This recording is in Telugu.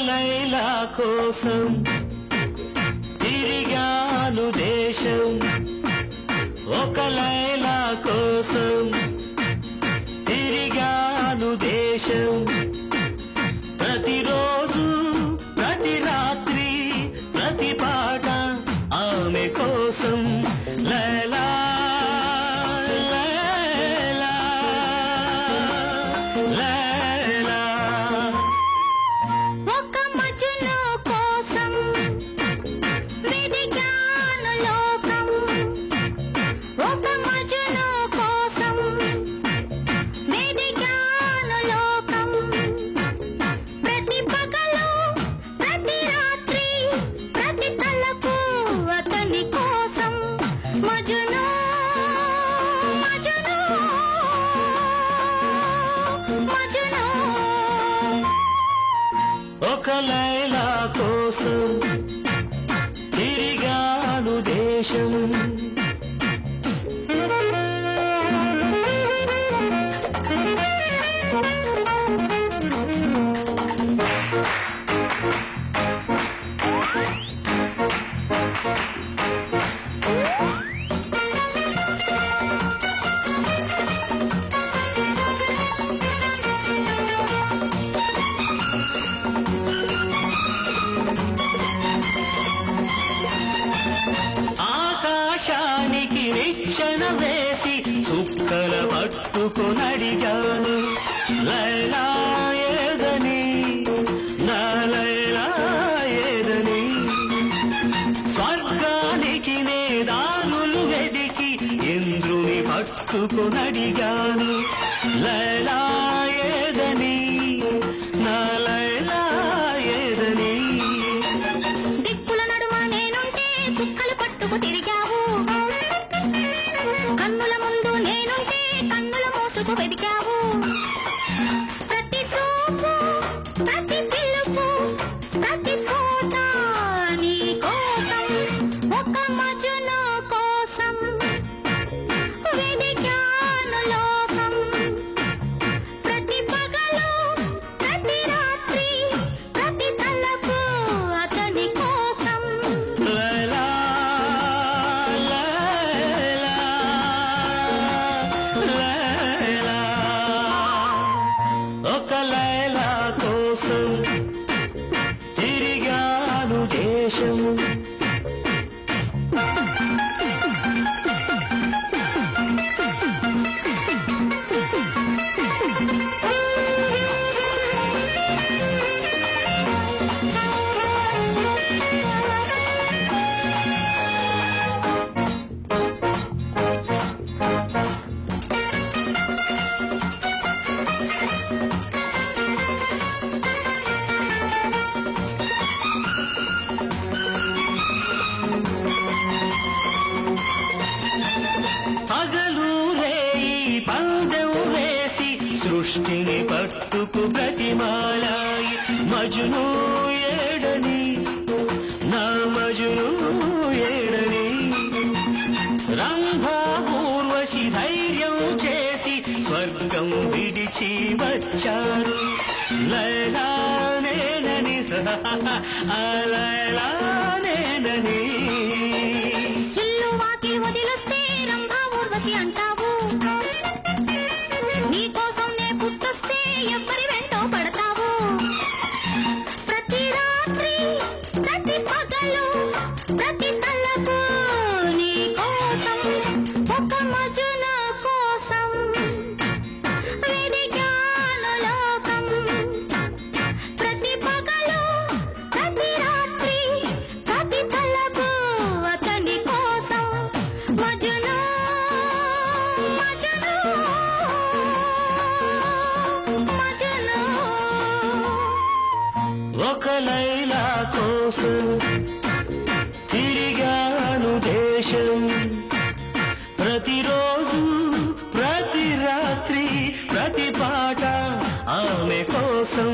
లైలా కోసం తిరిగాను దేశం ఒక లైలా కోసం తిరిగాను దేశం ప్రతిరోజు ప్రతి రాత్రి ప్రతి పాట ఆమె కోసం లైలా ఒక లైలా కోసం తిరిగాడు దేశం కొనడిగాను లైలా ఏదనీ special. మజిని పట్టుకు బ్రతిమాలాయి మజును ఏడని నా మజును ఏడని. రంభా పూర్వశి ధైర్యం చేసి స్వర్గం విడిచి వచ్చారు లైలా నేనని అలైలా ఒక లైలా కోసం తిరిగాను దేశం. ప్రతిరోజు ప్రతి రాత్రి ప్రతి పాట ఆమె కోసం